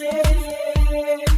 yeah.